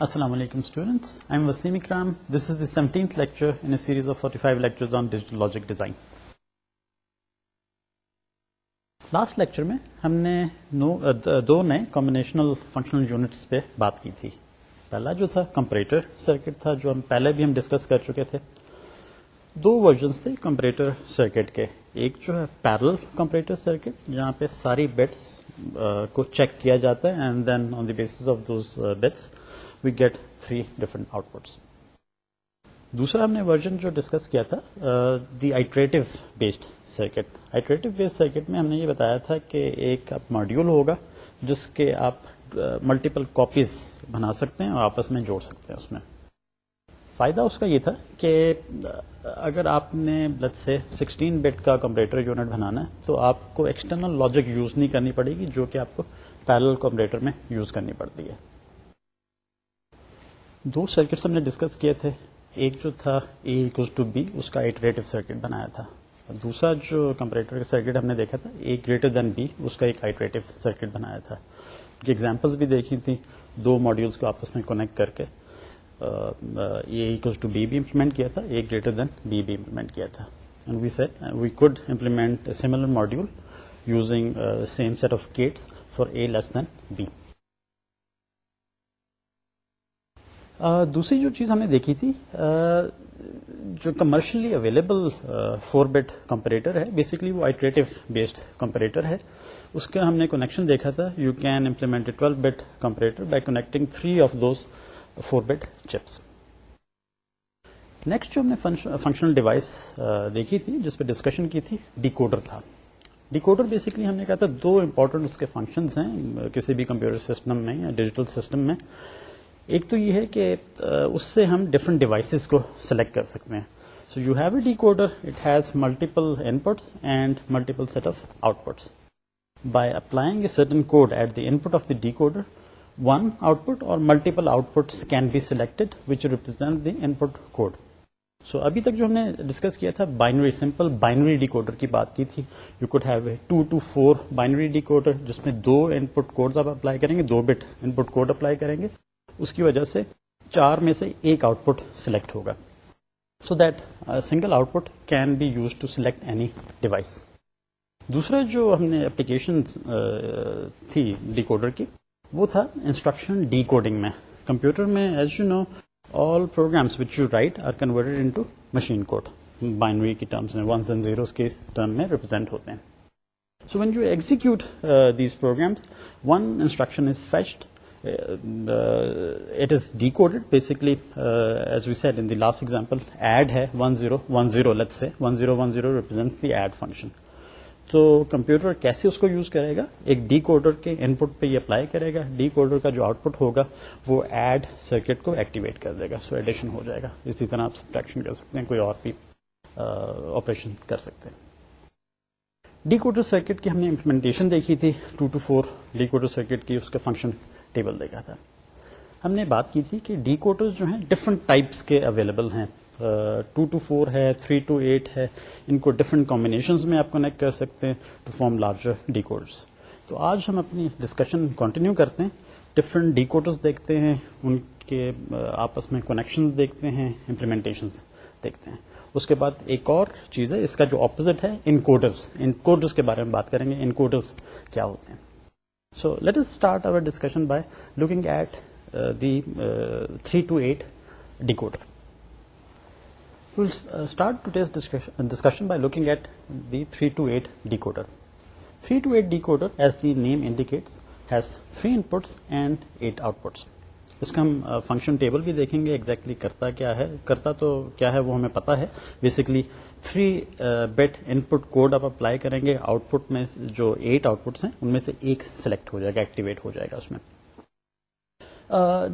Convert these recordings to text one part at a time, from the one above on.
Logic design last lecture میں ہم نے دو نئے کمبینیشنل فنکشنل یونٹس پہ بات کی تھی پہلا جو تھا کمپریٹر سرکٹ تھا جو پہلے بھی ہم ڈسکس کر چکے تھے دو ورژنس تھے کمپریٹر سرکٹ کے ایک جو ہے پیرل کمپریٹر سرکٹ جہاں پہ ساری بیٹس کو چیک کیا جاتا ہے of those bits we get three different outputs دوسرا ہم نے ورژن جو ڈسکس کیا تھا the iterative based circuit iterative based circuit میں ہم نے یہ بتایا تھا کہ ایک ماڈیول ہوگا جس کے آپ ملٹیپل کاپیز بنا سکتے ہیں اور آپس میں جوڑ سکتے ہیں اس میں فائدہ اس کا یہ تھا کہ اگر آپ نے بلڈ سے سکسٹین بٹ کا کمپریٹر یونٹ بنانا ہے تو آپ کو ایکسٹرنل لاجک یوز نہیں کرنی پڑے گی جو کہ آپ کو پیرل کمپریٹر میں یوز کرنی پڑتی ہے دو سرکٹس ہم نے ڈسکس کیے تھے ایک جو تھا اے ایکوز ٹو بی اس کا آئیٹریٹ سرکٹ بنایا تھا دوسرا جو کمپریٹر کا سرکٹ ہم نے دیکھا تھا اے گریٹر دین بی اس کا ایک آئیٹریٹو سرکٹ بنایا تھا ایگزامپلس بھی دیکھی تھیں دو ماڈیولس کو آپس میں کنیکٹ کر کے اے ایکوز ٹو بی بھی امپلیمنٹ کیا تھا اے گریٹر دین بی بھی امپلیمنٹ کیا تھا we set we code implement similar module using same set of for A less than B دوسری جو چیز ہم نے دیکھی تھی جو commercially available four bit comparator ہے بیسکلی وہ آئیٹریٹو بیسڈ کمپریٹر ہے اس کا ہم نے کنیکشن دیکھا تھا you can implement twelve bit comparator by connecting three of those four bit chips next جو ہم نے فنکشنل ڈیوائس دیکھی تھی جس پہ ڈسکشن کی تھی ڈیکوڈر تھا ڈیکوڈر بیسکلی ہم نے کہا تھا دو امپورٹنٹ اس کے فنکشنز ہیں کسی بھی کمپیوٹر سسٹم میں یا ڈیجیٹل سسٹم میں ایک تو یہ ہے کہ اس سے ہم ڈفرنٹ ڈیوائسز کو سلیکٹ کر سکتے ہیں so you have a decoder it has multiple inputs and multiple set of outputs by applying a certain code at the input of the decoder one output اور multiple outputs can be selected which represent the input code so ابھی تک جو ہم نے discuss کیا تھا binary simple binary decoder کی بات کی تھی you could have two to four binary decoder جس میں دو ان پٹ کوڈ آپ اپلائی کریں گے دو bit input code apply کریں گے اس کی وجہ سے چار میں سے ایک آؤٹ پٹ سلیکٹ ہوگا so that single output can be use to select any device دوسرا جو ہم نے اپلیکیشن uh, تھی ڈیکوڈر کی وہ تھا انسٹرکشن ڈی کوڈنگ میں کمپیوٹر میں as you know all programs which you write are to machine code binary کے ٹرم میں ریپرزینٹ ہوتے ہیں so when you execute these programs one instruction is it is basically as we in the last example add ہے one one zero zero zero سے the add function تو computer کیسے اس کو یوز کرے گا ایک ڈیکوڈر کے ان پٹ پہ یہ اپلائی کرے گا ڈی کوڈر کا جو آؤٹ پٹ ہوگا وہ ایڈ سرکٹ کو ایکٹیویٹ کر دے گا سو ایڈیشن ہو جائے گا اسی طرح آپ سبٹریکشن کر سکتے ہیں کوئی اور بھی آپریشن کر سکتے ہیں ڈی کوڈر سرکٹ کی ہم نے امپلیمنٹیشن دیکھی تھی two to four decoder circuit کی اس کا فنکشن ٹیبل دیکھا تھا ہم نے بات کی تھی کہ ڈی کوڈرز جو ہیں ڈفرنٹ ٹائپس کے اویلیبل ہیں ٹو ٹو فور ہے تھری ٹو ایٹ ہے ان کو ڈفرنٹ کمبینیشنز میں آپ کنیکٹ کر سکتے ہیں to form larger decoders تو آج ہم اپنی ڈسکشن کنٹینیو کرتے ہیں ڈفرنٹ ڈی کوڈرز دیکھتے ہیں ان کے آپس میں کنیکشن دیکھتے ہیں امپلیمنٹیشنز دیکھتے ہیں اس کے بعد ایک اور چیز ہے اس کا جو اپوزٹ ہے ان انکوڈرز ان کے بارے میں بات کریں گے انکوڈرز کیا ہوتے ہیں so let us start our discussion by looking at the three to eight decoder discussion by looking at the three to eight decoder three to eight decoder as the name indicates has three inputs and eight outputs اس کا ہم function table بھی دیکھیں گے exactly کرتا کیا ہے کرتا تو کیا ہے وہ ہمیں پتا ہے basically three bit input code آپ اپلائی کریں گے آؤٹ پٹ میں جو ایٹ آؤٹ پٹس ہیں ان میں سے ایک سلیکٹ ہو جائے گا ایکٹیویٹ ہو جائے گا اس میں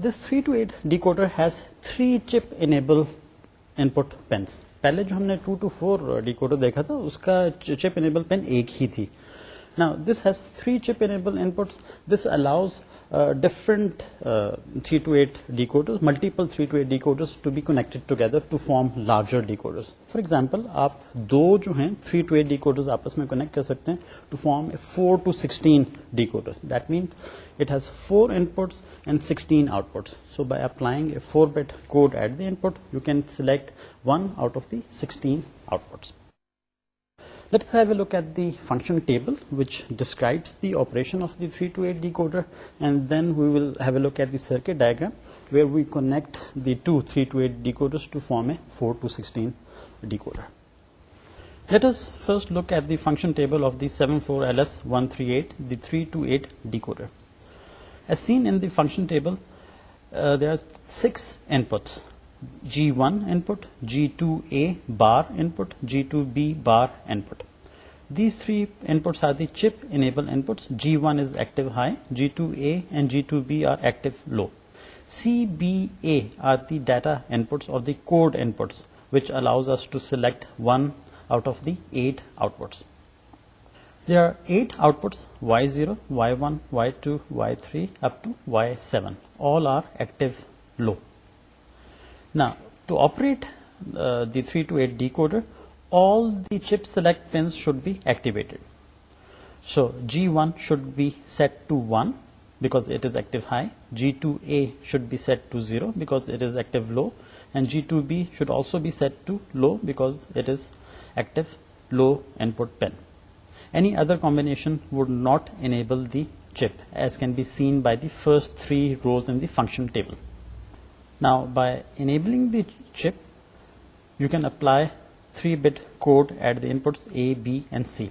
this three to eight decoder has three enable input pins پہلے جو ہم نے two to four decoder دیکھا تھا اس کا چپ انیبل پین ایک ہی تھی this has three chip enable inputs this allows different three to eight decoders multiple three to eight decoders to be connected to form larger decoders for example آپ دو جو ہیں تھری ٹو ایٹ ڈیکرز آپس میں connect کر سکتے ہیں to form four to sixteen decoders it has four inputs and sixteen outputs so by applying a four bit code at the input you can select one out of the sixteen outputs look at the function four to sixteen decoder it is first look at the function table of the seven four L S one three eight the three to eight decoder seen an the function table they are six G1 input, G2A bar input, G2B bar input. These three inputs are the chip enable inputs. G1 is active high, G2A and G2B are active low. CBA are the data inputs or the code inputs, which allows us to select one out of the 8 outputs. There are 8 outputs, Y0, Y1, Y2, Y3 up to Y7. All are active low. Now, to operate uh, the 3 to 8 decoder, all the chip select pins should be activated. So G1 should be set to 1 because it is active high, G2A should be set to 0 because it is active low, and G2B should also be set to low because it is active low input pin. Any other combination would not enable the chip, as can be seen by the first 3 rows in the function table. Now by enabling the chip, you can apply 3-bit code at the inputs A, B and C.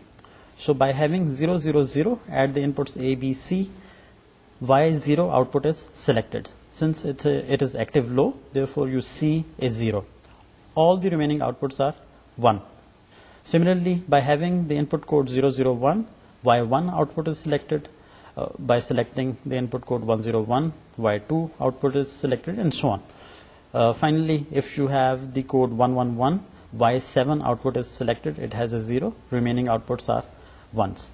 So by having 000 at the inputs A, B, C, Y0 output is selected. Since it is active low, therefore you C is 0. All the remaining outputs are 1. Similarly, by having the input code 001, Y1 output is selected, by selecting the input code 101, Y2 output is selected, and so on. Uh, finally, if you have the code 111, Y7 output is selected, it has a 0, remaining outputs are 1s.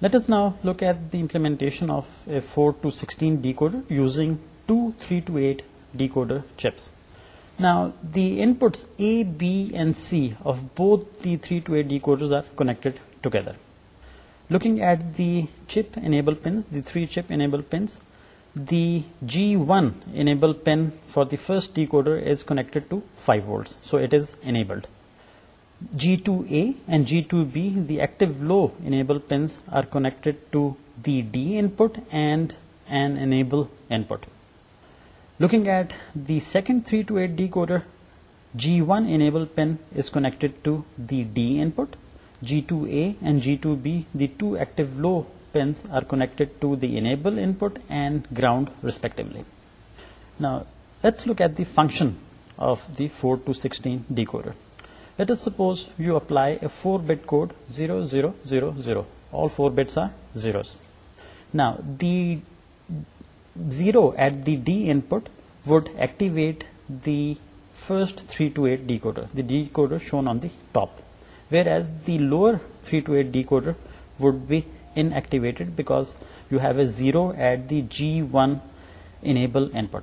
Let us now look at the implementation of a 4 to 16 decoder using two 3 to 8 decoder chips. Now the inputs A, B and C of both the 3 to 8 decoders are connected together. Looking at the chip enable pins, the 3 chip enable pins, the G1 enable pin for the first decoder is connected to 5 volts, so it is enabled. G2A and G2B, the active low enable pins, are connected to the D input and an enable input. Looking at the second 3 to 8 decoder, G1 enable pin is connected to the D input G2A and G2B, the two active low pins are connected to the enable input and ground respectively. Now let's look at the function of the 4 to 16 decoder. Let us suppose you apply a 4-bit code 0000. All 4 bits are zeros. Now the 0 at the D input would activate the first 3 to 8 decoder, the decoder shown on the top whereas the lower 3 to 8 decoder would be inactivated because you have a 0 at the G1 enable input.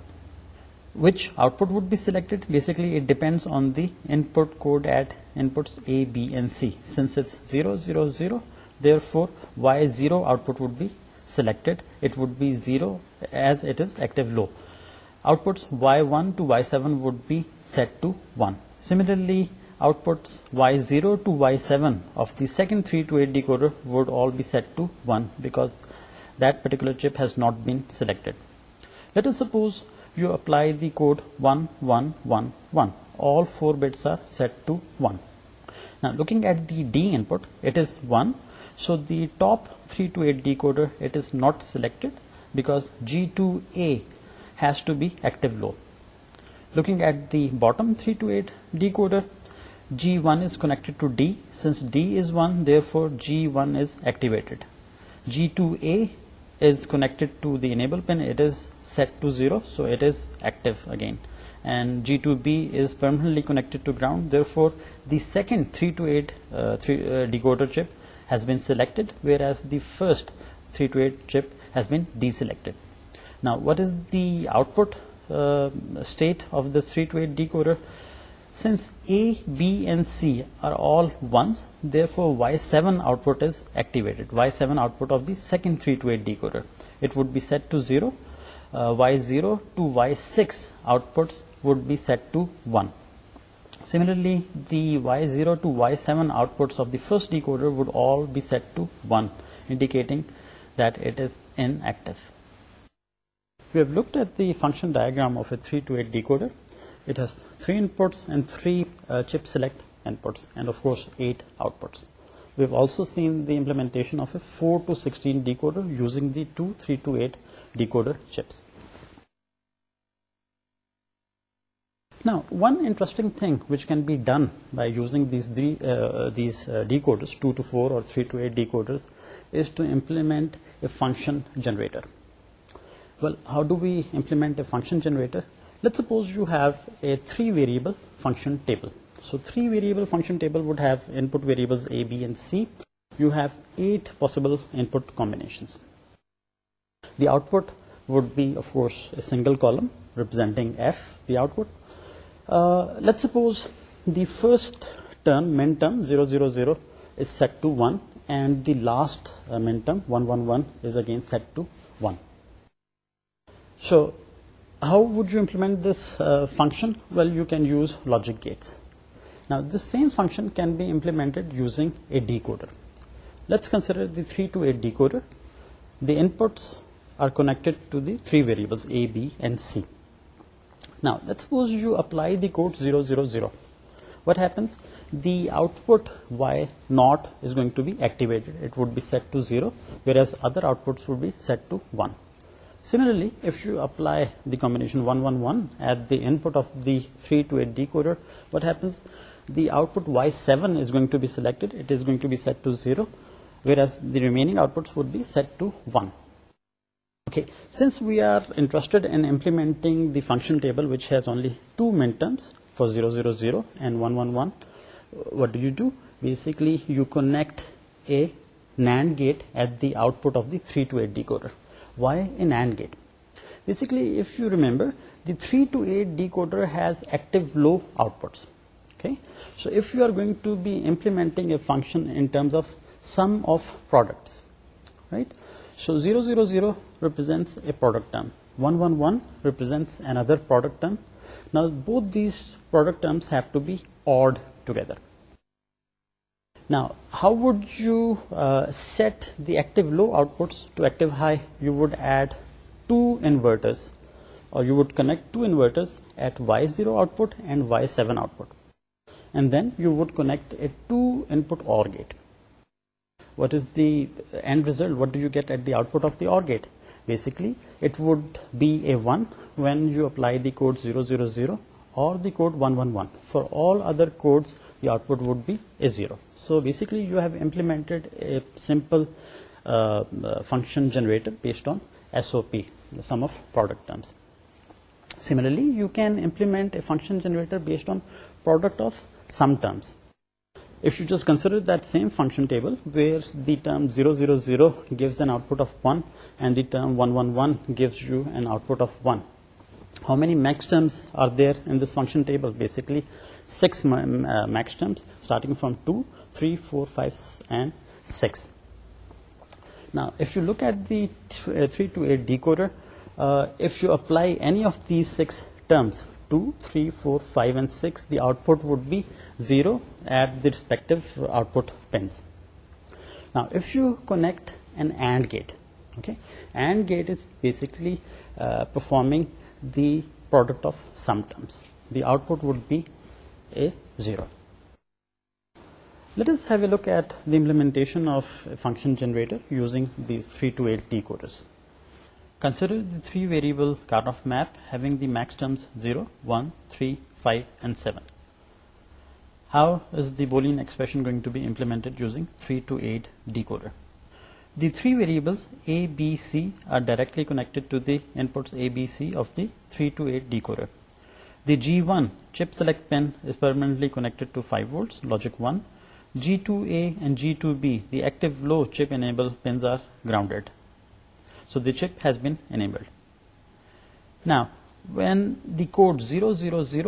Which output would be selected? Basically it depends on the input code at inputs A, B and C. Since it's 0, 0, 0, therefore Y0 output would be selected. It would be 0 as it is active low. Outputs Y1 to Y7 would be set to 1. Similarly, Outputs Y0 to Y7 of the second 3 to 8 decoder would all be set to 1 because that particular chip has not been selected. Let us suppose you apply the code 1111. All 4 bits are set to 1. Now looking at the D input, it is 1. So the top 3 to 8 decoder, it is not selected because G2A has to be active low. Looking at the bottom 3 to 8 decoder, G1 is connected to D. Since D is 1, therefore G1 is activated. G2A is connected to the enable pin. It is set to 0, so it is active again. And G2B is permanently connected to ground. Therefore, the second 3 to 8 uh, uh, decoder chip has been selected, whereas the first 3 to 8 chip has been deselected. Now, what is the output uh, state of this 3 to 8 decoder? Since share Y zero to Y seven output first decoding then look at the function diagram of a three to eight decoder It has 3 inputs and 3 uh, chip select inputs, and of course 8 outputs. We've also seen the implementation of a 4 to 16 decoder using the 2 3 to 8 decoder chips. Now, one interesting thing which can be done by using these uh, uh, decoders, 2 to 4 or 3 to 8 decoders, is to implement a function generator. Well, how do we implement a function generator? Let suppose you have a three variable function table so three variable function table with ہیوٹلس سنگلزینٹنگ F the output suppose the first zero zero is set to one and the last minterm one one one again set to so How would you implement this uh, function? Well, you can use logic gates. Now, this same function can be implemented using a decoder. Let's consider the 3-to-8 decoder. The inputs are connected to the 3 variables A, B, and C. Now, let's suppose you apply the code 000. What happens? The output Y0 is going to be activated. It would be set to 0, whereas other outputs would be set to 1. Similarly, if you apply the combination 111 at the input of the 3 to 8 decoder, what happens? The output Y7 is going to be selected. It is going to be set to 0, whereas the remaining outputs would be set to 1. Okay, since we are interested in implementing the function table which has only two minterms for 000 and 111, what do you do? Basically, you connect a NAND gate at the output of the 3 to 8 decoder. Y and gate basically if you remember the three to eight decoder has active low outputs so if you are going to be implement a function right so zero zero zero represents a product represents another product both these together Now, how would you uh, set the active low outputs to active high? You would add two inverters, or you would connect two inverters at Y0 output and Y7 output, and then you would connect a 2-input OR gate. What is the end result? What do you get at the output of the OR gate? Basically, it would be a 1 when you apply the code 000 or the code 111. For all other codes, the output would be a 0. So basically you have implemented a simple uh, function generator based on SOP, the sum of product terms. Similarly, you can implement a function generator based on product of sum terms. If you just consider that same function table where the term 000 gives an output of 1 and the term 111 gives you an output of 1. How many max terms are there in this function table? Basically 6 uh, max terms starting from 2 3, 4, 5, and 6. Now, if you look at the uh, 328 decoder, uh, if you apply any of these 6 terms, 2, 3, 4, 5, and 6, the output would be 0 at the respective output pins. Now, if you connect an AND gate, okay, AND gate is basically uh, performing the product of sum terms. The output would be a 0. Let's have a look at the implement function generator three to eight D consider the three variable zero five seven how is the Boolean going to be implement three to eight D کوئبلس A B C are directly connected to that's A B C of the three to eight D Kui one chip select pin is permanently connected to five with logic one G2A and G2B, the active low chip enable pins, are grounded. So the chip has been enabled. Now when the code 000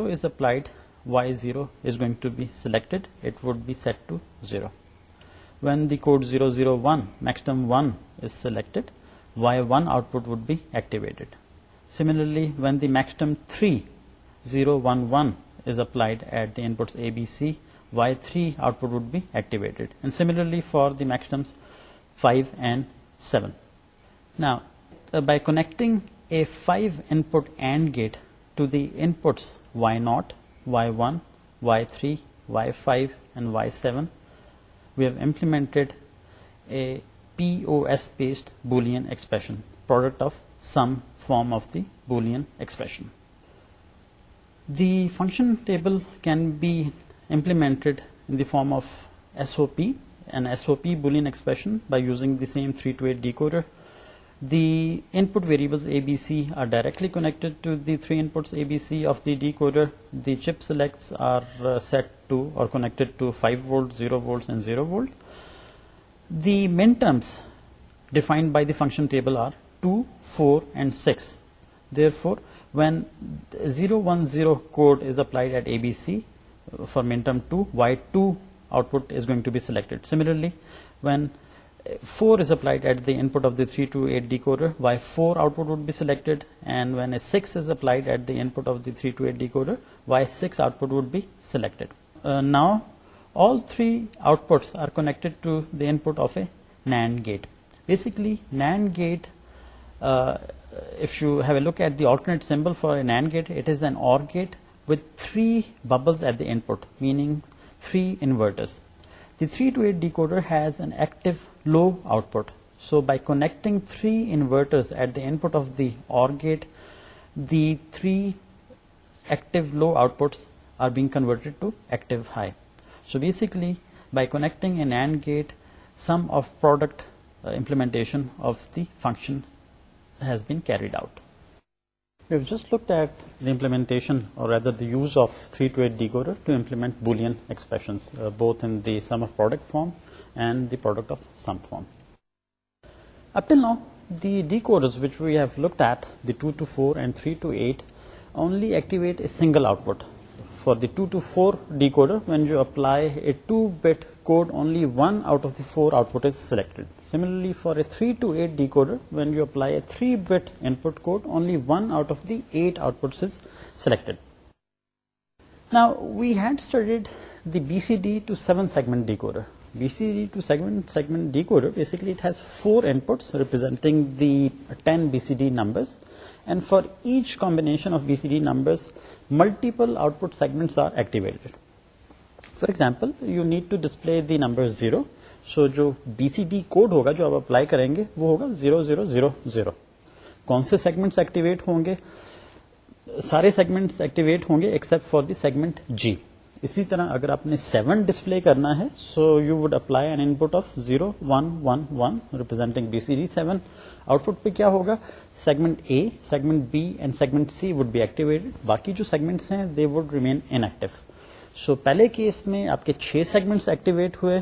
is applied, Y0 is going to be selected. It would be set to 0. When the code 001, maximum 1, is selected, Y1 output would be activated. Similarly, when the maximum 3011 is applied at the inputs ABC Y3 output would be activated, and similarly for the maximums 5 and 7. Now uh, by connecting a 5 input AND gate to the inputs Y0, Y1, Y3, Y5 and Y7, we have implemented a POS based Boolean expression, product of some form of the Boolean expression. The function table can be implemented in the form of SOP, an SOP Boolean expression by using the same 3-to-8 decoder. The input variables ABC are directly connected to the 3 inputs ABC of the decoder. The chip selects are uh, set to or connected to 5 volts, 0 volts and 0 volt. The minterms defined by the function table are 2, 4 and 6. Therefore, when 010 code is applied at ABC, for min term 2, y2 output is going to be selected. Similarly, when 4 is applied at the input of the 3 to 8 decoder, y4 output would be selected, and when a 6 is applied at the input of the 3 to 8 decoder, y6 output would be selected. Uh, now all three outputs are connected to the input of a NAND gate. Basically, NAND gate, uh, if you have a look at the alternate symbol for a NAND gate, it is an OR gate with 3 bubbles at the input, meaning 3 inverters. The 3 to 8 decoder has an active low output. So by connecting 3 inverters at the input of the OR gate, the 3 active low outputs are being converted to active high. So basically, by connecting an AND gate, sum of product uh, implementation of the function has been carried out. We've just looked at the implementation, or rather the use of 3-to-8 decoder to implement Boolean expressions, uh, both in the sum of product form and the product of sum form. Up till now, the decoders which we have looked at, the 2 to 4 and 3 to 8, only activate a single output. For the 2 to 4 decoder, when you apply a 2-bit code, only one out of the four output is selected. Similarly, for a 3 to 8 decoder, when you apply a 3-bit input code, only one out of the 8 outputs is selected. Now, we had studied the BCD to 7-segment decoder. BCD to 7-segment decoder, basically it has 4 inputs representing the 10 BCD numbers, and for each combination of BCD numbers, multiple output segments are activated. For example you need to display the number zero so جو B C D code ہوگا جو آپ apply کریں گے وہ ہوگا zero zero zero zero کون سے سیگمنٹ ایکٹیویٹ ہوں گے سارے سیگمنٹ ایکٹیویٹ ہوں گے except for the segment G اسی طرح اگر آپ نے سیون ڈسپلے کرنا ہے so you would apply an input of zero one one one representing B C D seven output پہ کیا ہوگا segment A segment B and segment C would be activated باقی جو سیگمنٹس ہیں they would remain inactive so پہلے case میں آپ کے چھ سیگمنٹس ایکٹیویٹ ہوئے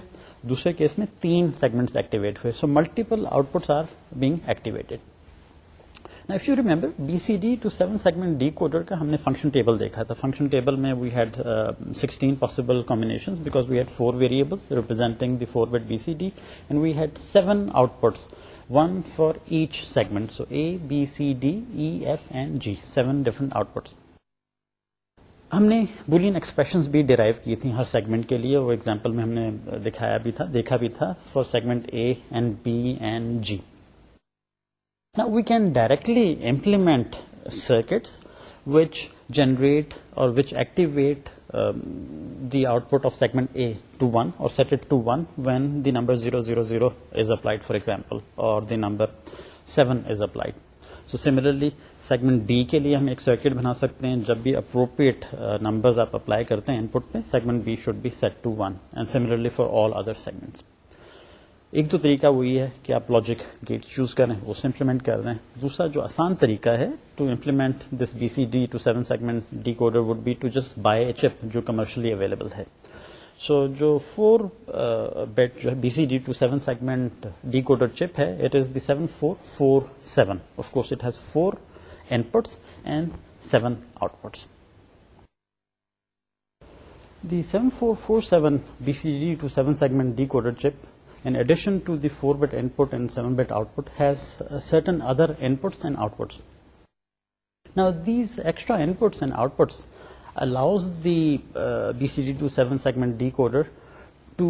دوسرے کیس میں تین سیگمنٹس ایکٹیویٹ ہوئے so multiple outputs are being activated if you remember B C D to seven segment decoder کا ہم نے فنکشن ٹیبل دیکھا تھا فنکشن ٹیبل میں we had sixteen possible possibilities because we had four variables representing the four bit B C D and we had seven outputs one for each segment so A B C D E F and G seven different outputs ہم نے Boolean expressions بھی derive کی تھیں ہر segment کے لیے وہ example میں ہم نے دکھایا بھی تھا دیکھا بھی تھا for segment A and B and G we can directly implement circuits which generate or which activate the output of segment A to one or set it to one when the number zero zero zero is applied for example or the number seven is applied so similarly segment B کے لیے ہم ایک circuit بنا سکتے ہیں جب بھی appropriate numbers uh, آپ اپلائی کرتے ہیں ان پٹ پہ segment B should be set to one and similarly for all other segment ایک تو طریقہ وہی ہے کہ آپ لاجک گیٹ چوز کریں اسے سے امپلیمنٹ کر رہے ہیں دوسرا جو آسان طریقہ ہے to implement this B C D to seven segment decoder would be to just buy a chip جو کمرشلی اویلیبل ہے سو جو فور بیٹ uh, جو ہے B C D to seven segment decoder chip ہے it is the seven four four seven of course it has four inputs and seven outputs the seven four four seven B C D to seven segment decoder in addition to the four bit and seven bit output certain other puts and outputs نا these extra inputs and outputs B C D to seven segment decoder to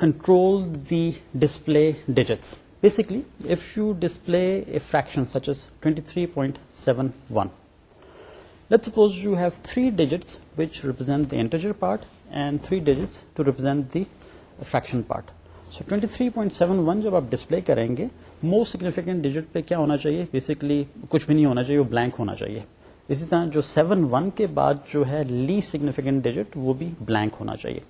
control the display digits basically if you display seven suppose you have three digits which represent either the fraction part so twenty three point seven one جب آپ display کریں گے most significant digit پہ کیا ہونا چاہیے basically کچھ بھی نہیں ہونا چاہیے وہ بلینک ہونا چاہیے اسی طرح جو سیون ون کے بعد جو ہے لی سگنیفیکینٹ ڈیجٹ وہ بھی بلینک ہونا چاہیے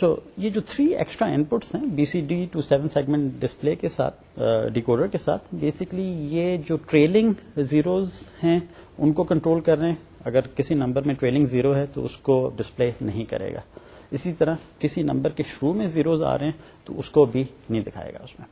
سو so, یہ جو تھری ایکسٹرا ان پٹس ہیں B C D to seven segment display کے ساتھ ڈیکوڈر uh, کے ساتھ بیسکلی یہ جو ٹریلنگ زیروز ہیں ان کو کنٹرول کر رہے ہیں اگر کسی نمبر میں ٹریلنگ زیرو ہے تو اس کو ڈسپلے نہیں کرے گا اسی طرح کسی نمبر کے شروع میں زیروز آ رہے ہیں تو اس کو بھی نہیں دکھائے گا اس میں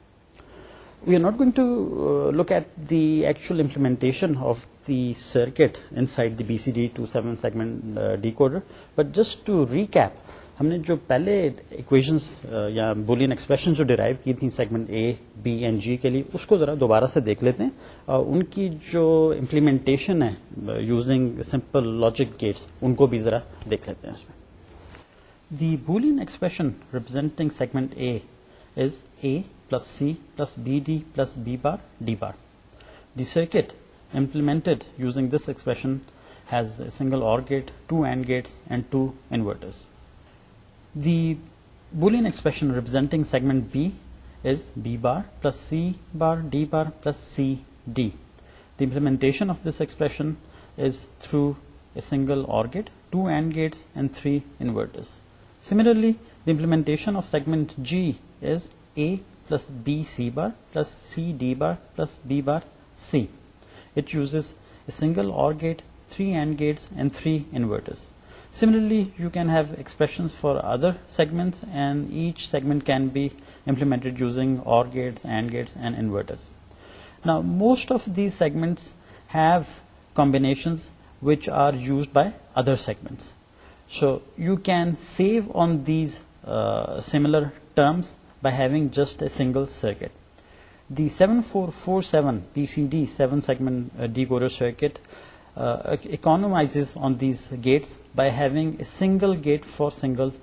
we are not going to look at the actual implementation of the circuit inside the B C D to seven segment decoder but just to recap ہم نے جو پہلے اکویشنس یا بولین ایکسپریشن جو ڈرائیو کی تھیں segment A B and G کے لیے اس کو ذرا دوبارہ سے دیکھ لیتے ہیں اور ان کی جو امپلیمنٹیشن ہے یوزنگ سمپل لاجک گیٹس ان کو بھی ذرا دیکھ لیتے ہیں اس میں the Boolean expression representing segment A is A plus C plus BD plus B bar D bar. The circuit implemented using this expression has a single OR gate, two AND gates, and two inverters. The Boolean expression representing segment B is B bar plus C bar plus C D. The implementation of this expression is through a single OR gate, two AND gates, and three inverters. Similarly, the implementation of segment G is A plus BC bar plus CD bar plus B bar C. It uses a single OR gate, 3 AND gates and 3 inverters. Similarly, you can have expressions for other segments, and each segment can be implemented using OR gates, AND gates and inverters. Now, most of these segments have combinations which are used by other segments. So you can save on these uh, similar terms single circuit the seven four four seven seven segment decoder gate by having cell gate four singularly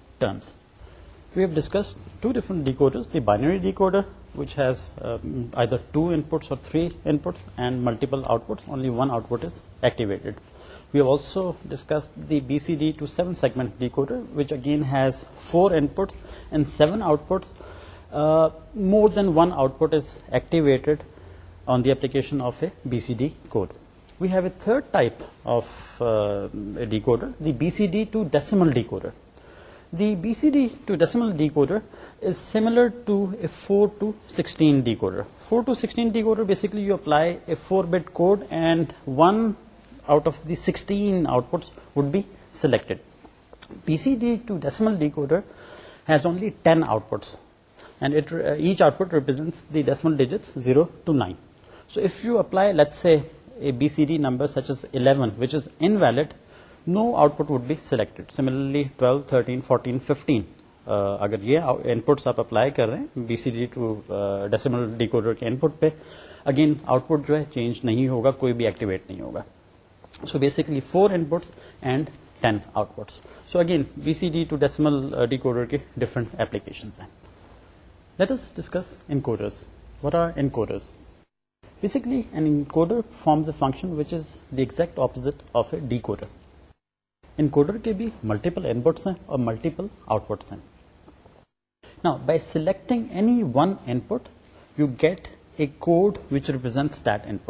decoder which has inputs three inputs and multiple output one output activate we've also discuss the B C to seven segment decoders four inputs and seven outputs Uh, more than one output is activated on the application of a BCD code. We have a third type of uh, a decoder, the BCD to decimal decoder. The BCD to decimal decoder is similar to a 4 to 16 decoder. 4 to 16 decoder, basically you apply a 4-bit code and one out of the 16 outputs would be selected. BCD to decimal decoder has only 10 outputs. And it each output represents the decimal digit zero to nine so if you apply B C D number such as eleven which is invalid no output would be selected similarly twelve thirteen fourteen fifty اگر یہ inputs آپ apply کر رہے ہیں B C D to decimal decoder کے input پہ again out put جو ہے چینج نہیں ہوگا کوئی بھی ایکٹیویٹ نہیں ہوگا so basically four inputs and ten outputs so again B C D to decimal decoder کے ڈفرنٹ اپلیکیشنس ہیں let discuss what are encoder forms a function encoder کے بھی ملٹیپل انپوٹس ہیں اور ملٹیپل آؤٹ پٹس ہیں نا by selecting any one input you get a code which represent that input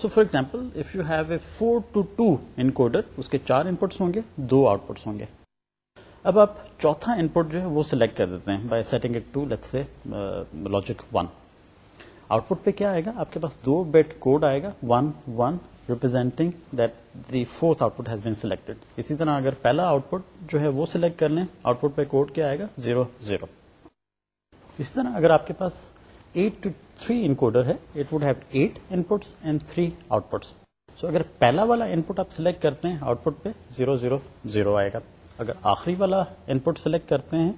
so for example if you have a four to two encoder اس کے چار in its ہوں گے دو آؤٹ پٹس ہوں گے اب آپ چوتھا ان پٹ جو ہے وہ سلیکٹ کر دیتے ہیں by setting to let say logic one output پہ کیا آئے گا آپ کے پاس دو بیٹ کوڈ آئے گا one one representing that the fourth output has been selected اسی طرح اگر پہلا آؤٹ پٹ جو ہے وہ سلیکٹ کر لیں آؤٹ پٹ پہ کوڈ کیا آئے گا زیرو زیرو اسی طرح اگر آپ کے پاس eight to three encoder ہے it would have eight inputs and three outputs اگر پہلا والا ان پٹ آپ سلیکٹ کرتے ہیں آؤٹ پٹ پہ زیرو زیرو زیرو آئے گا اگر آخری والا ان پٹ سلیکٹ کرتے ہیں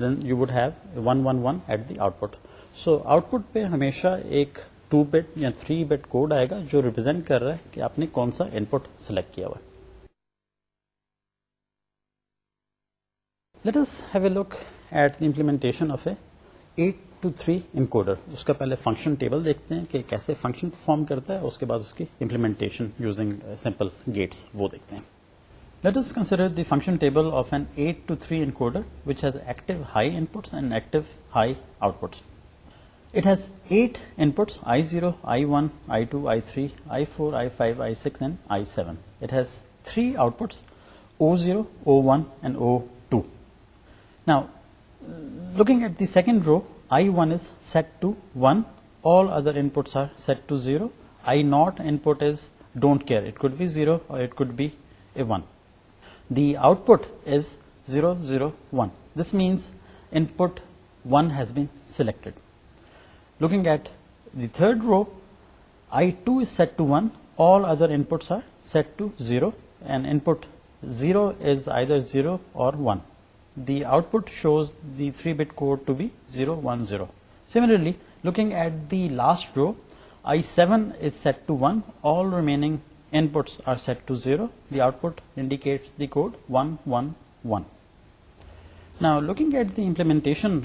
then you would have one one one at the output so output پہ ہمیشہ ایک ٹو بیڈ یا تھری بیڈ کوڈ آئے گا جو ریپرزینٹ کر رہا ہے کہ آپ نے کون سا ان پٹ سلیکٹ کیا ہوا let let's have a look at the implementation of a eight to three encoder اس کا پہلے فنکشن ٹیبل دیکھتے ہیں کہ کیسے فنکشن پرفارم کرتا ہے اس کے بعد اس کی امپلیمنٹیشن یوزنگ سمپل گیٹس وہ دیکھتے ہیں Let us consider the function table of an 8-to-3 encoder which has active high inputs and active high outputs. It has 8 inputs I0, I1, I2, I3, I4, I5, I6 and I7. It has 3 outputs O0, O1 and O2. Now looking at the second row, I1 is set to 1, all other inputs are set to 0. I0 input is don't care, it could be 0 or it could be a 1 the output is 0, 0, 1. This means input 1 has been selected. Looking at the third row, I2 is set to 1, all other inputs are set to 0, and input 0 is either 0 or 1. The output shows the 3-bit code to be 0, 1, 0. Similarly, looking at the last row, I7 is set to 1, all remaining output looking at the implementation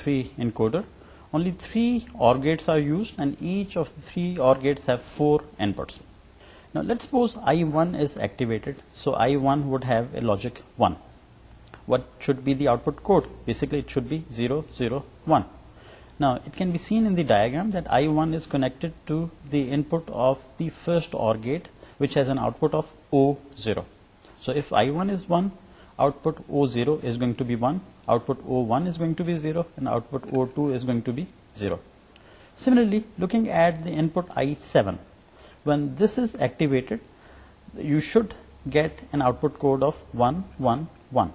three OR gates are use and each of three OR gates we've a logic one what should be the output code basically Now it can be seen in the diagram that I1 is connected to the input of the first OR gate, which has an output of O0. So if I1 is 1, output O0 is going to be 1, output O1 is going to be 0, and output O2 is going to be 0. Similarly, looking at the input I7, when this is activated, you should get an output code of 111.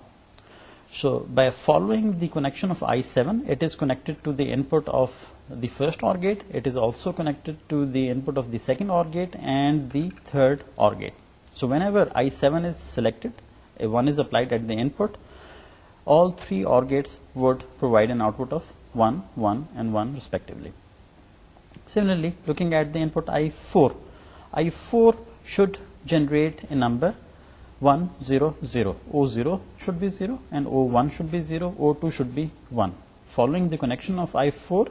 So by following the connection of I7, it is connected to the input of the first OR gate, it is also connected to the input of the second OR gate and the third OR gate. So whenever I7 is selected, one is applied at the input, all three OR gates would provide an output of 1, 1 and 1 respectively. Similarly, looking at the input I4, I4 should generate a number 1 0 0. O0 should be 0 and O1 should be 0, O2 should be 1. Following the connection of I4,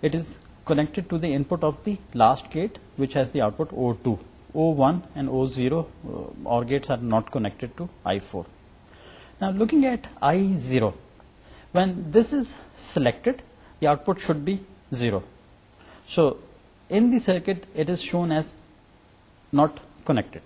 it is connected to the input of the last gate, which has the output O2. O1 and O0 uh, OR gates are not connected to I4. Now looking at I0, when this is selected, the output should be 0. So in the circuit, it is shown as not connected.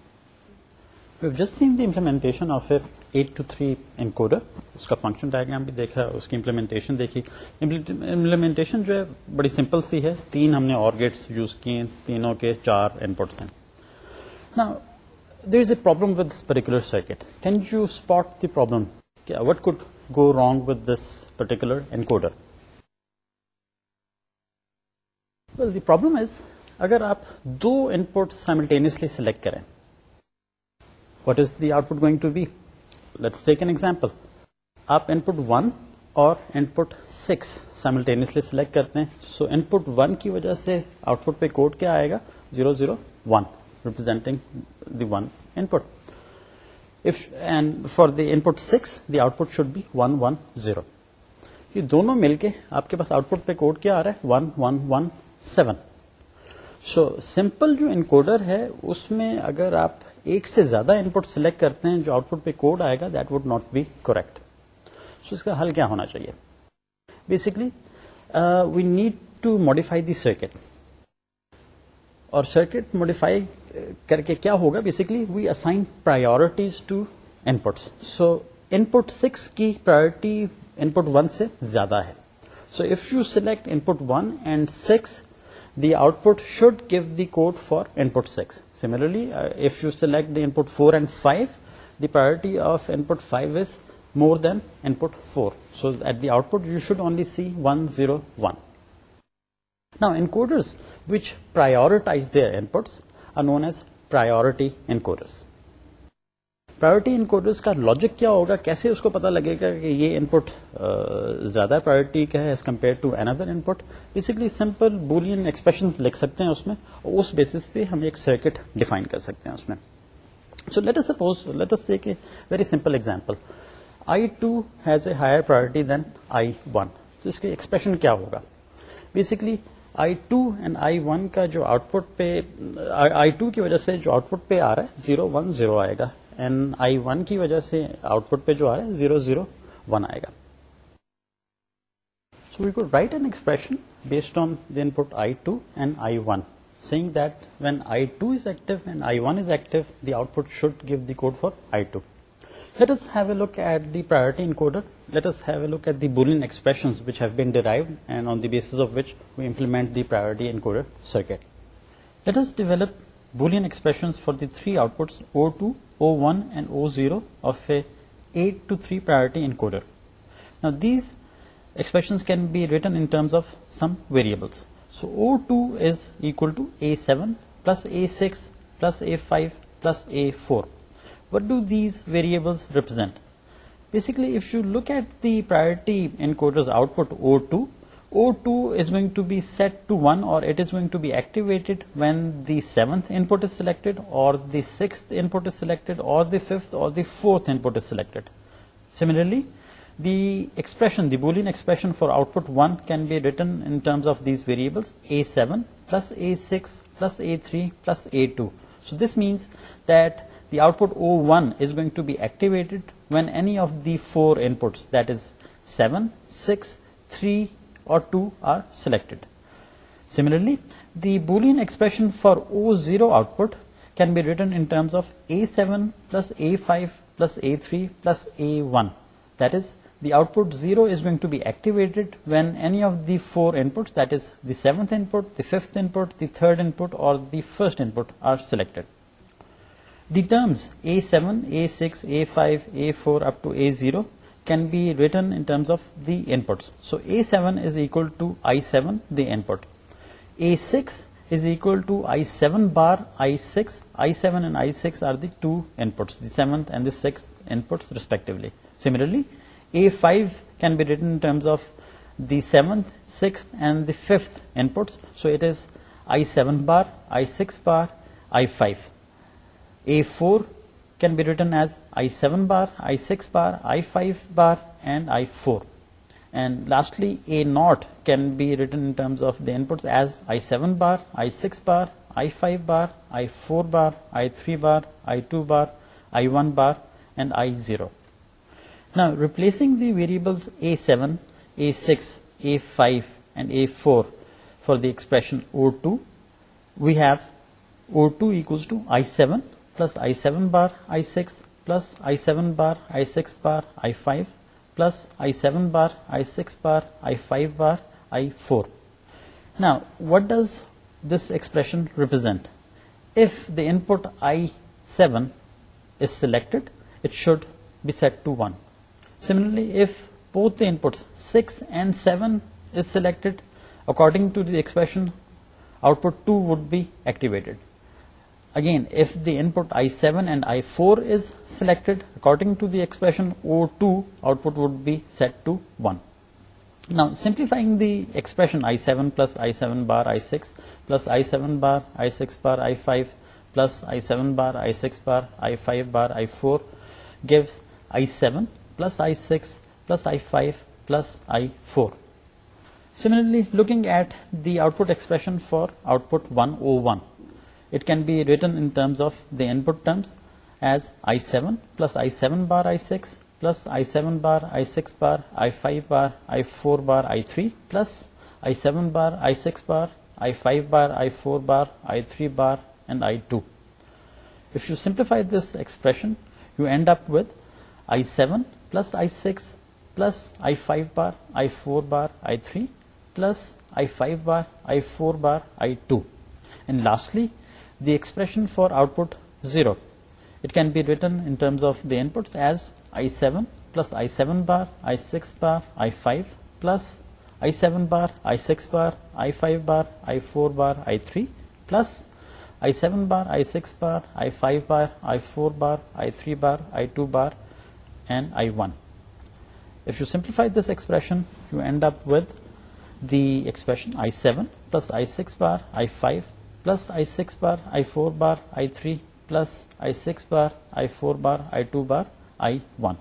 ایٹری encoder اس کا function diagram بھی دیکھا اس کی implementation دیکھی implementation جو ہے بڑی simple سی ہے تین ہم نے اور گیٹس یوز کیے تینوں کے چار انٹس ہیں نا there is a problem with this particular circuit can you spot the problem what could go wrong with this particular encoder well the problem is اگر آپ دو انپٹ سائملٹینسلی سلیکٹ کریں what is the output going to be let's take an example آپ input one اور ان پٹ سکسلی select کرتے ہیں سو input one کی وجہ سے آؤٹ پٹ پہ کوڈ کیا آئے گا zero zero for the inputs the output she one one zero یہ دونوں مل کے آپ کے پاس آؤٹ پٹ پہ کوڈ کیا آ رہا ہے one one one seven so simple جو ان کوڈر ہے اس میں اگر آپ ایک سے زیادہ ان پٹ سلیکٹ کرتے ہیں جو آؤٹ پٹ پہ کوڈ آئے گا that would not be correct so اس کا حل کیا ہونا چاہیے basically we need to modify the circuit اور سرکٹ ماڈیفائی کر کے کیا ہوگا basically we assign priorities to inputs so input six کی پرائرٹی ان پٹ ون سے زیادہ ہے so if you select input one and six the output should give the code for input 6. Similarly, uh, if you select the input 4 and 5, the priority of input 5 is more than input 4. So at the output, you should only see 1, 0, 1. Now, encoders which prioritize their inputs are known as priority encoders. Priority encoders کا logic کیا ہوگا کیسے اس کو پتا لگے گا کہ یہ ان پٹ زیادہ پرائرٹی کا ہے as compared to other input basically simple Boolean expression لکھ سکتے ہیں اس میں اور اس بیس پہ ہم ایک سرکٹ ڈیفائن کر سکتے ہیں اس میں so let let suppose us take a very simple example I two has a higher priority than I one تو اس کے ایکسپریشن کیا ہوگا basically I two and I one کا جو آؤٹ پٹ پہ آئی ٹو کی وجہ سے جو آؤٹ پٹ پہ آ رہا ہے زیرو ون زیرو آئے گا این آئی ون کی وجہ سے آؤٹ پٹ پہ جو آ رہا ہے زیرو زیرو ون آئے گا so we code write an expression based on the input I two and I one seeing that when I two is active and I one is active the output should give the code for I two let us have a look at the priority encoder let us have a look at the Boolean expression which have been derived and on the base of which we implement the priority encoder circuit let us develop Boolean expression for the three outputs O two O1 and O0 of a 8 to 3 priority encoder. Now these expressions can be written in terms of some variables. So O2 is equal to A7 plus A6 plus A5 plus A4. What do these variables represent? Basically, if you look at the priority encoder's output O2, O2 is going to be set to 1, or it is going to be activated when the 7th input is selected, or the 6th input is selected, or the 5th or the 4th input is selected. Similarly, the expression, the Boolean expression for output 1 can be written in terms of these variables A7 plus A6 plus A3 plus A2. So this means that the output O1 is going to be activated when any of the 4 inputs, that is 7, 6, 3, or 2 are selected. Similarly, the Boolean expression for O0 output can be written in terms of A7 plus A5 plus A3 plus A1. That is, the output 0 is going to be activated when any of the 4 inputs, that is the 7th input, the 5th input, the 3rd input or the 1st input are selected. The terms A7, A6, A5, A4 up to A0 can be written in terms of the inputs. So A7 is equal to I7, the input. A6 is equal to I7 bar I6. I7 and I6 are the two inputs, the 7th and the 6th inputs respectively. Similarly, A5 can be written in terms of the 7th, 6th and the 5th inputs. So it is I7 bar, I6 bar, I5. A4 can be written as I7 bar, I6 bar, I5 bar and I4. And lastly, A0 can be written in terms of the inputs as I7 bar, I6 bar, I5 bar, I4 bar, I3 bar, I2 bar, I1 bar and I0. Now replacing the variables A7, A6, A5 and A4 for the expression O2, we have O2 equals to I7 plus I7 bar I6 plus I7 bar I6 bar I5 plus I7 bar I6 bar I5 bar I4. Now what does this expression represent? If the input I7 is selected, it should be set to 1. Similarly, if both the inputs 6 and 7 is selected, according to the expression, output 2 would be activated. Again, if the input I7 and I4 is selected, according to the expression O2, output would be set to 1. Now, simplifying the expression I7 plus I7 bar I6 plus I7 bar I6 bar I5 plus I7 bar I6 bar I5 bar I4 gives I7 plus I6 plus I5 plus I4. Similarly, looking at the output expression for output 101, it can be written in terms of the input terms as I7 plus I7 bar I6 plus I7 bar I6 bar I5 bar I4 bar I3 plus I7 bar I6 bar I5 bar I4 bar I3 bar and I2. If you simplify this expression, you end up with I7 plus I6 plus I5 bar I4 bar I3 plus I5 bar I4 bar I2. And lastly, the expression for output 0. It can be written in terms of the inputs as I7 plus I7 bar, I6 bar, I5 plus I7 bar, I6 bar, I5 bar, I4 bar, I3 plus I7 bar, I6 bar, I5 bar, I4 bar, I3 bar, I2 bar and I1. If you simplify this expression, you end up with the expression I7 plus I6 bar, I5 plus I6 bar, I4 bar, I3 plus I6 bar, I4 bar, I2 bar, I1.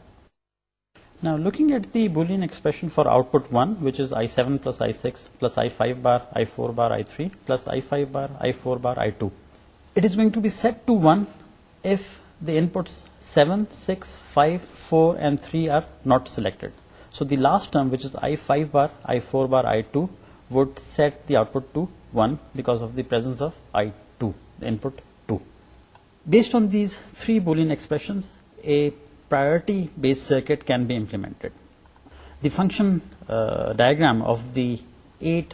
Now looking at the Boolean expression for output 1, which is I7 plus I6 plus I5 bar, I4 bar, I3 plus I5 bar, I4 bar, I2. It is going to be set to 1 if the inputs 7, 6, 5, 4 and 3 are not selected. So the last term, which is I5 bar, I4 bar, I2, would set the output to 1 because of the presence of I2, the input 2. Based on these three Boolean expressions, a priority based circuit can be implemented. The function uh, diagram of the 8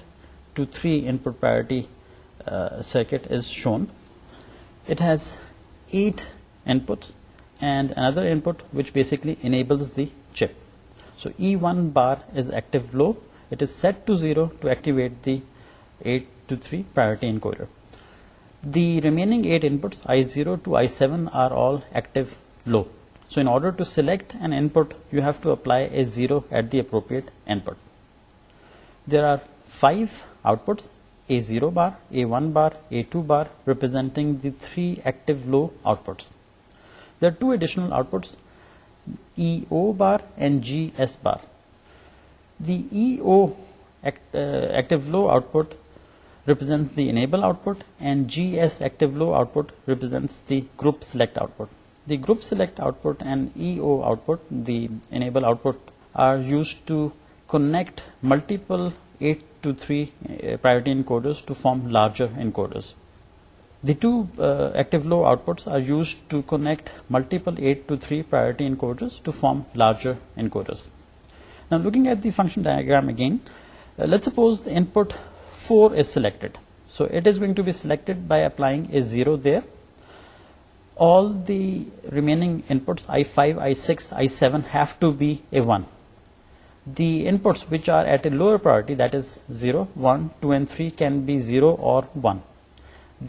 to 3 input priority uh, circuit is shown. It has 8 inputs and another input which basically enables the chip. So E1 bar is active low. It is set to 0 to activate the 8 to 3 priority encoder. The remaining 8 inputs I0 to I7 are all active low. So in order to select an input, you have to apply a 0 at the appropriate input. There are 5 outputs, A0 bar, A1 bar, A2 bar, representing the 3 active low outputs. There are 2 additional outputs, EO bar and GS bar. The EO uh, active low output represents the enable output, and GS active low output represents the group select output. The group select output and EO output, the enable output, are used to connect multiple 8 to 3 uh, priority encoders to form larger encoders. The two uh, active low outputs are used to connect multiple 8 to 3 priority encoders to form larger encoders. Now looking at the function diagram again, uh, let's suppose the input 4 is selected. So it is going to be selected by applying a 0 there. All the remaining inputs I5, I6, I7 have to be a 1. The inputs which are at a lower priority, that is 0, 1, 2 and 3, can be 0 or 1.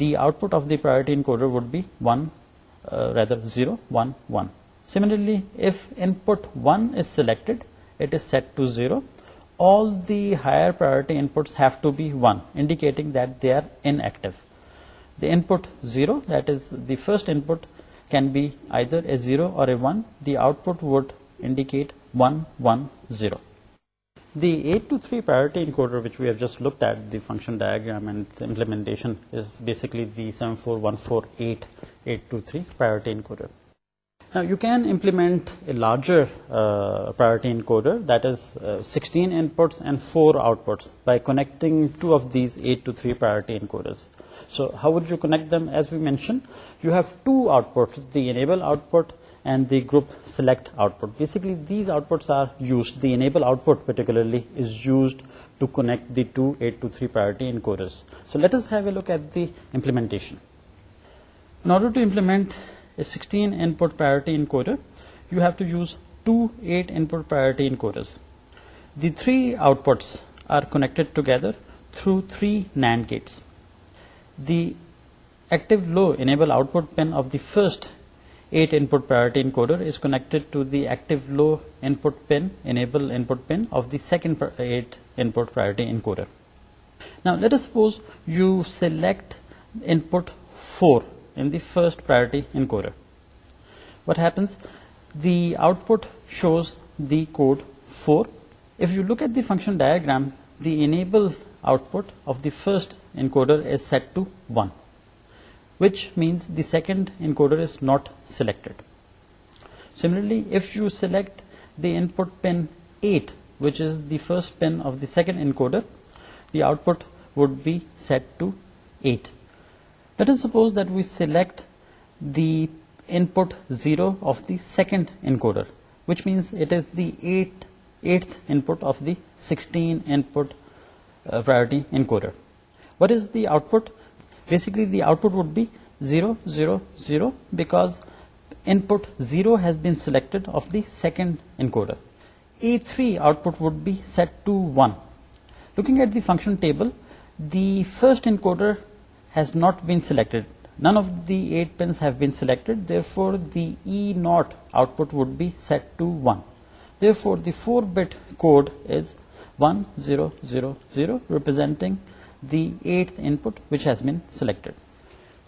The output of the priority encoder would be uh, 0, 1, 1. Similarly, if input 1 is selected, it is set to 0 all the higher priority inputs have to be 1, indicating that they are inactive. The input 0, that is the first input, can be either a 0 or a 1. The output would indicate 1 1 0. The 8 to 3 priority encoder, which we have just looked at the function diagram and its implementation, is basically the 74148 8 to 3 priority encoder. Now you can implement a larger uh, priority encoder, that is uh, 16 inputs and 4 outputs, by connecting two of these 8-to-3 priority encoders. So how would you connect them? As we mentioned, you have two outputs, the enable output and the group select output. Basically these outputs are used, the enable output particularly is used to connect the two 8-to-3 priority encoders. So let us have a look at the implementation. In order to implement a 16 input priority encoder, you have to use two 8 input priority encoders. The three outputs are connected together through three NAND gates. The active low enable output pin of the first 8 input priority encoder is connected to the active low input pin, enable input pin of the second 8 input priority encoder. Now let us suppose you select input 4 in the first priority encoder. What happens? The output shows the code 4. If you look at the function diagram, the enable output of the first encoder is set to 1, which means the second encoder is not selected. Similarly, if you select the input pin 8, which is the first pin of the second encoder, the output would be set to 8. Let us suppose that we select the input 0 of the second encoder, which means it is the 8th input of the 16 input uh, priority encoder. What is the output? Basically the output would be 0, 0, 0 because input 0 has been selected of the second encoder. A3 output would be set to 1. Looking at the function table, the first encoder four eight has let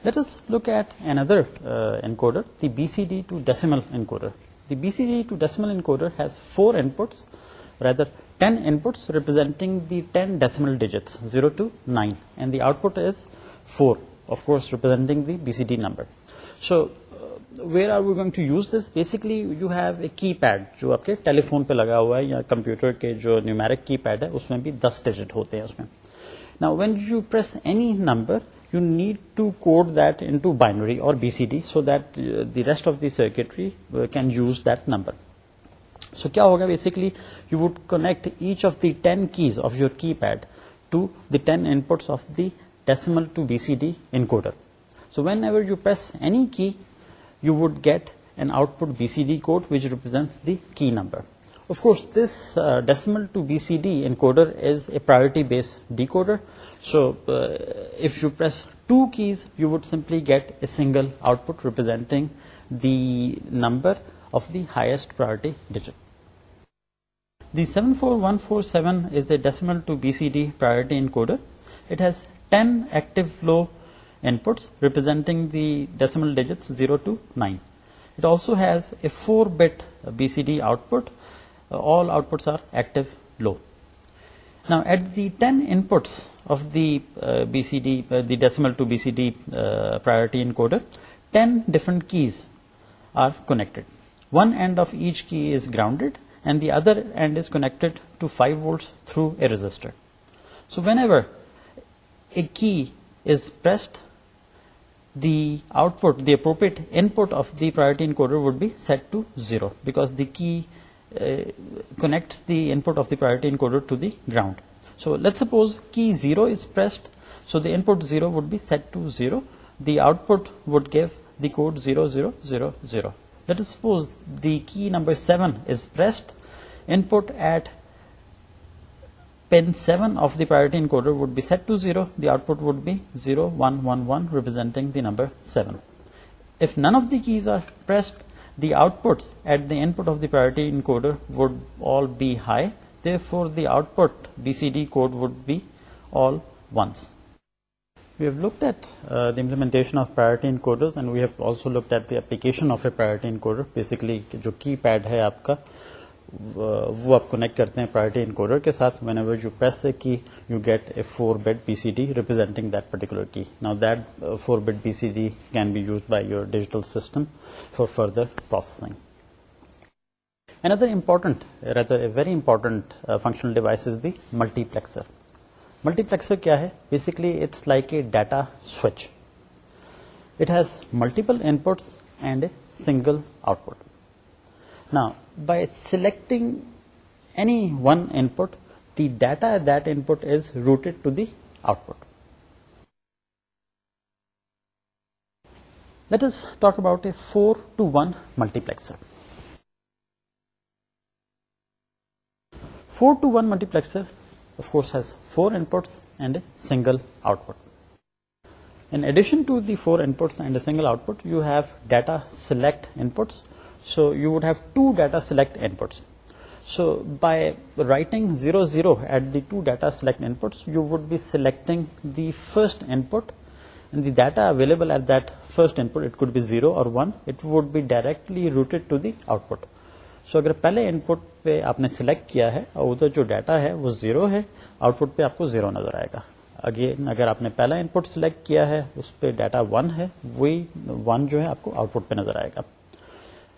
look at an ادروڈر the B C D to decimal representing digits zero to nine output as four of course representing the B C D number so ویئرلی you have a keypad جو آپ کے telephone پہ لگا ہوا ہے یا computer کے جو نیومیرک کی پیڈ ہے اس میں بھی دس ڈیجٹ ہوتے ہیں اس میں نا when you press any number you need to code that into binary اور B C D so that the rest of the circuitry can use that number so کیا ہوگا basically you would connect each of the ten keys of your keypad to the ten inputs of the decimal to BCD encoder. So whenever you press any key, you would get an output BCD code which represents the key number. Of course, this uh, decimal to BCD encoder is a priority based decoder. So uh, if you press two keys, you would simply get a single output representing the number of the highest priority digit. The 74147 is a decimal to BCD priority encoder. It has 10 active low inputs representing the decimal digits 0 to 9. It also has a 4-bit BCD output. Uh, all outputs are active low. Now at the 10 inputs of the uh, BCD, uh, the decimal to BCD priority encoder, 10 different keys are connected. One end of each key is grounded and the other end is connected to 5 volts through a resistor. So whenever a key is pressed, the output, the appropriate input of the priority encoder would be set to 0, because the key uh, connects the input of the priority encoder to the ground. So let's suppose key 0 is pressed, so the input 0 would be set to 0. The output would give the code 0000. Let us suppose the key number 7 is pressed, input at for the output bit would be all ones we have look ڈٹ داپلیمنٹ پرائرٹیڈر application basically جو کی paid ہے آپ کا وہ آپ connect کرتے ہیں پرائرٹی انکوڈر کے ساتھ when ever you a key you get a four bit B C D representing that particular key now that four bit B C D can be use by your digital system for further processing ادرٹنٹینٹ functional device is the multiplexer multiplexer کیا ہے basically it's like a data switch it has multiple input and a single output Now, by selecting any one input, the data at that input is routed to the output. Let us talk about a 4-to-1 multiplexer. 4-to-1 multiplexer, of course, has 4 inputs and a single output. In addition to the 4 inputs and a single output, you have data select inputs so you would have two data select inputs so by writing zero zero at the two data select you input be selecting the first the data available at that first it could be zero or one it would be directly routed to the output so اگر پہلے پہ آپ نے select کیا ہے اور ادھر جو ڈیٹا ہے وہ زیرو ہے آؤٹ پٹ پہ آپ کو زیرو نظر آئے گا اگین اگر آپ نے پہلا ان پٹ سلیکٹ کیا ہے اس پہ ڈیٹا ون ہے وہی ون جو ہے آپ کو آؤٹ پٹ پہ نظر آئے گا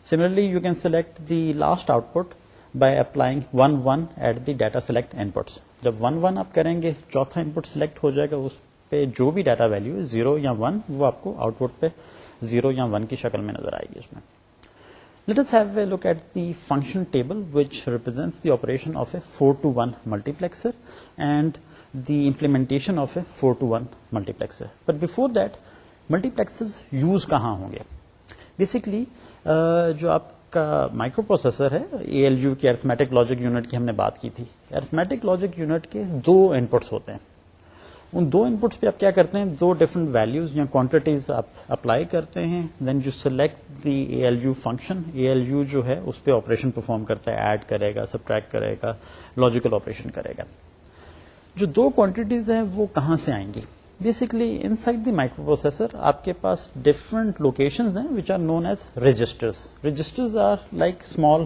similarly you can select the the last output by applying one one at data select inputs جب ون ون آپ کریں گے چوتھا ان پٹ سلیکٹ ہو جائے گا اس پہ جو بھی ڈیٹا ویلو زیرو یا ون وہ آپ کو آؤٹ پٹ پہ زیرو یا ون کی شکل میں نظر آئے گی اس میں have a look at the function table which represents the operation of a four to one multiplexer and the implementation of a four to one multiplexer but before that multiplex uses کہاں ہوں گے basically جو آپ کا micro processor ہے A L G U کی arithmetic logic unit کی ہم نے بات کی تھی ارتھمیٹک لاجک یونٹ کے دو ان پٹس ہوتے ہیں ان دو ان پٹس پہ آپ کیا کرتے ہیں دو ڈفرنٹ ویلوز یا کوانٹٹیز آپ اپلائی کرتے ہیں then you select the A L U function A L U جو ہے اس پہ آپریشن پرفارم کرتا ہے ایڈ کرے گا سبٹریکٹ کرے گا لاجیکل آپریشن کرے گا جو دو کوانٹٹیز ہیں وہ کہاں سے آئیں گی basically inside the micro processor آپ کے پاس ڈفرنٹ لوکیشنز ہیں which are known as registers registers are like small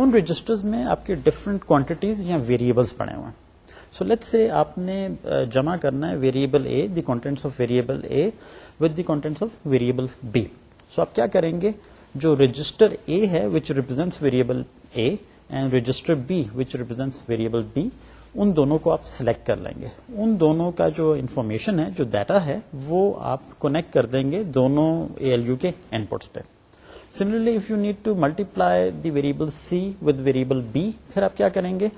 in register میں آپ کے ڈفرنٹ کوانٹیٹیز یا ویریبلس پڑے ہوئے ہیں سو لیٹ سے آپ نے جمع کرنا ہے variable A the contents of variable A with the contents of variable B so آپ کیا کریں گے جو رجسٹر اے ہے which which represents represents variable variable A and register B B ان دونوں کو آپ سلیکٹ کر لیں گے ان دونوں کا جو انفارمیشن ہے جو ڈیٹا ہے وہ آپ کونیکٹ کر دیں گے دونوں اے ایل یو کے ان پٹس پہ need to multiply the variable C with variable B پھر آپ کیا کریں گے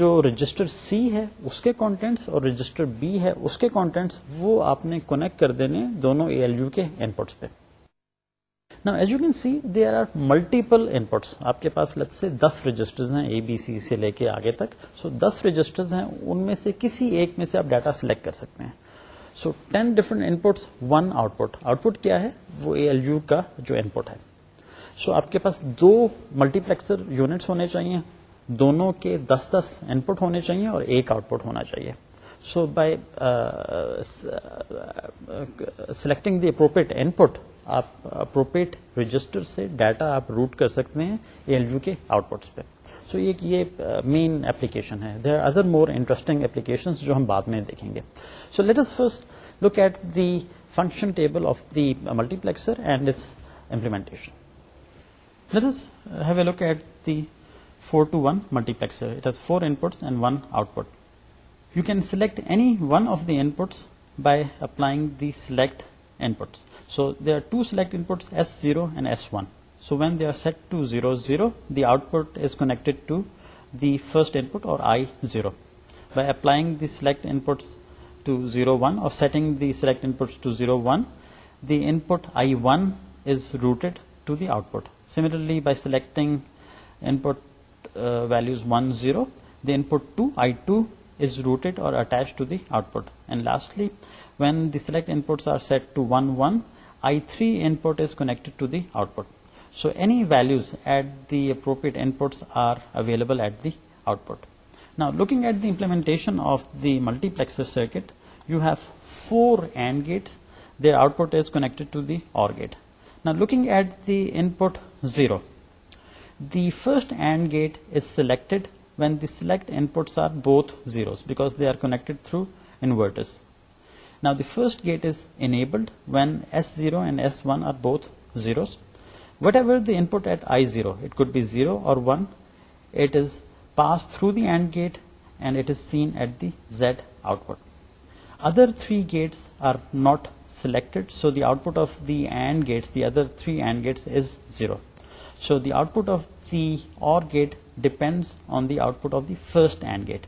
جو رجسٹر سی ہے اس کے کانٹینٹس اور رجسٹر بی ہے اس کے کانٹینٹس وہ آپ نے کونیکٹ کر دینے دونوں اے ایل یو کے ان پٹس پہ can see there are multiple puts آپ کے پاس لگ سے دس رجسٹر اے بی سی سے لے کے آگے تک سو دس رجسٹر سے کسی ایک میں سے آپ ڈاٹا سلیکٹ کر سکتے ہیں so ten different puts one output output کیا ہے وہ اے ایل یو کا جو ان پٹ ہے سو آپ کے پاس دو ملٹی پلیکسر یونٹس ہونے چاہیے دونوں کے دس دس ان پٹ ہونے چاہیے اور ایک آؤٹ پٹ ہونا چاہیے so by selecting the appropriate input آپ اپروپریٹ رجسٹر سے ڈیٹا آپ روٹ کر سکتے ہیں اے ایل یو کے آؤٹ پٹس پہ سو یہ مین اپلیکیشن uh, ہے there are other more interesting application جو ہم بعد میں دیکھیں گے so let us first look at the function table of the multiplexer and its implementation let us have a look at the four to one multiplexer it has four puts and one output you can select any one of the inputs by applying the select so they are two select S zero S one so when they are set to zero zero the output connect or select to zero one the input I one is route put similarly by selecting values one zero the input to I two is route اور output and lastly When the select inputs are set to 1, 1, I3 input is connected to the output. So any values at the appropriate inputs are available at the output. Now looking at the implementation of the multiplexer circuit, you have 4 AND gates. Their output is connected to the OR gate. Now looking at the input 0, the first AND gate is selected when the select inputs are both zeros because they are connected through inverters. Now the first gate is enabled when S0 and S1 are both zeros. Whatever the input at I0, it could be 0 or 1, it is passed through the AND gate and it is seen at the Z output. Other three gates are not selected, so the output of the AND gates, the other three AND gates, is 0. So the output of the OR gate depends on the output of the first AND gate.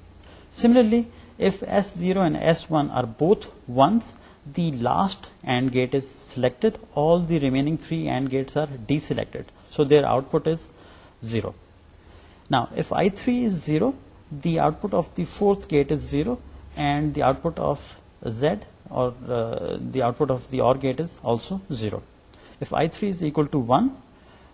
Similarly, if S0 and S1 are both 1s, the last AND gate is selected, all the remaining 3 AND gates are deselected, so their output is 0. Now if I3 is 0, the output of the fourth gate is 0, and the output of Z or uh, the output of the OR gate is also 0. If I3 is equal to 1,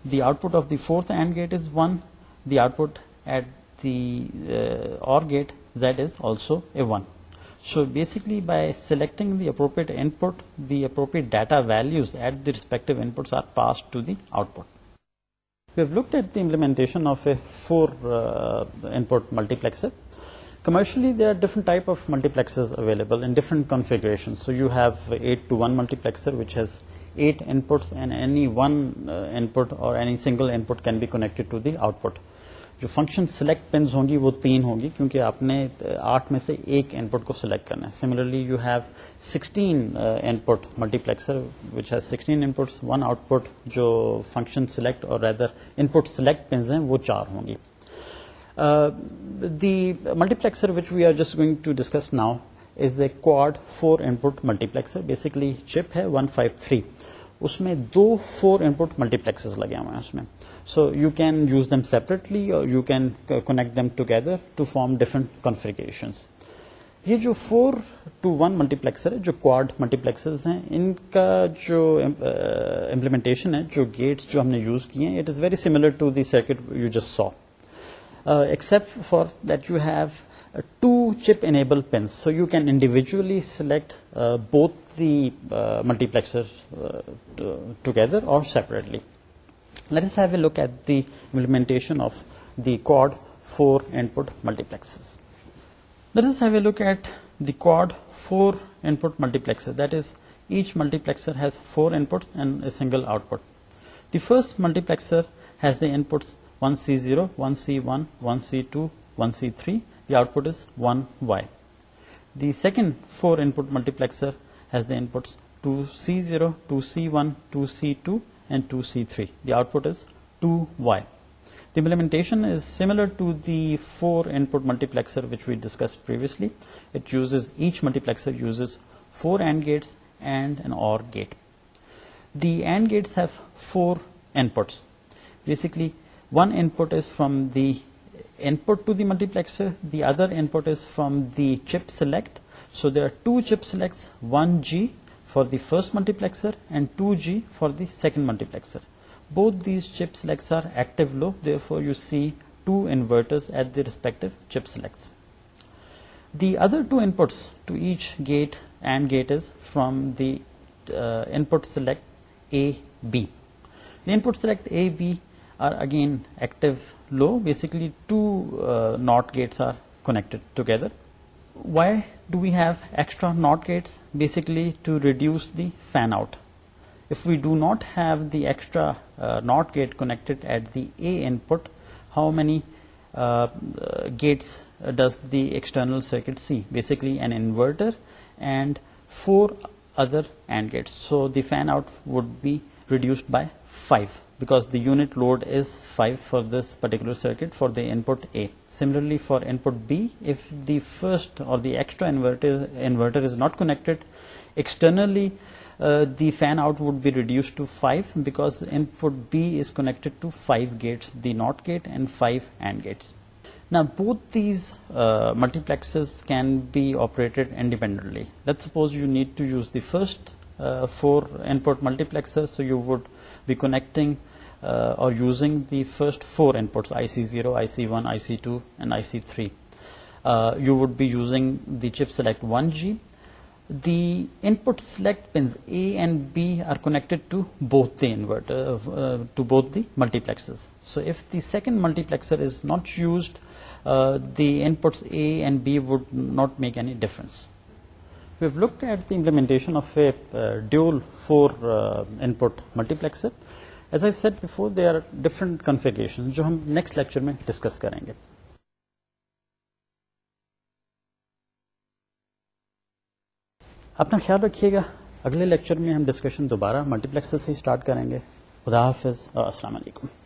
the output of the fourth AND gate is 1, the output at the uh, OR gate one so basically by selecting the appropriate input the appropriate data values at the respect input to the output we've look at the implement four in multiplex commercially they are different type of multiplex اویلیبلشن so you have eight to one multiplexer which has eight or output جو function select pins ہوں گی وہ تین ہوں گی کیونکہ آپ نے آٹھ میں سے ایک ان پٹ کو سلیکٹ کرنا ہے similarly you have sixteen input multiplexer which has sixteen inputs one output جو فنکشن سلیکٹ اور rather input select pins ہیں وہ چار ہوں گی the multiplexer which we are just going to discuss now is a quad four input multiplexer basically chip ہے one five three اس میں دو four input multiplexers لگے ہوئے ہیں اس میں so you can use them separately اور you can connect them together to form different configurations یہ جو four to one multiplexer ہے جو کواڈ پلیکسر ہیں ان کا جو امپلیمنٹیشن uh, ہے جو گیٹ جو ہم نے یوز کیے ہیں it is very similar to the circuit you just saw except for that you have two chip enable pins so you can individually select both the multiplexer together or separately Let us have a look at the implementation of the quad 4 input multiplexers. Let us have a look at the quad 4 input multiplexer. That is, each multiplexer has 4 inputs and a single output. The first multiplexer has the inputs 1C0, 1C1, 1C2, 1C3. The output is 1Y. The second 4 input multiplexer has the inputs 2C0, 2C1, 2C2, and 2C3. The output is 2Y. The implementation is similar to the 4-input multiplexer which we discussed previously. It uses, each multiplexer uses 4 AND gates and an OR gate. The AND gates have 4 inputs. Basically, one input is from the input to the multiplexer, the other input is from the chip select. So there are two chip selects, one G for the first multiplexer and 2G for the second multiplexer. Both these chip selects are active low, therefore you see two inverters at the respective chip selects. The other two inputs to each gate AND gate is from the uh, input select A, B. The input select A, B are again active low. Basically two uh, NOT gates are connected together. Why we have extra NOT gates basically to reduce the fan out. If we do not have the extra uh, NOT gate connected at the A input, how many uh, gates does the external circuit see? Basically an inverter and 4 other AND gates. So the fan out would be reduced by 5 because the unit load is 5 for this particular circuit for the input A. Similarly, for input B, if the first or the extra inverter is not connected externally, uh, the fan out would be reduced to 5 because input B is connected to 5 gates, the NOT gate and 5 AND gates. Now both these uh, multiplexers can be operated independently. Let's suppose you need to use the first uh, 4 input multiplexer, so you would be connecting or uh, using the first four inputs, IC0, IC1, IC2 and IC3. Uh, you would be using the chip select 1G. The input select pins A and B are connected to both the inverter, uh, to both the multiplexers. So if the second multiplexer is not used, the inputs A and B would not make any difference. We've looked at the implementation of a dual 4 input multiplexer. As I said before they are different configuration جو ہم next lecture میں discuss کریں گے اپنا خیال رکھیے گا اگلے lecture میں ہم ڈسکشن دوبارہ ملٹیپلیکس ہی اسٹارٹ کریں گے خدا حافظ اور السلام علیکم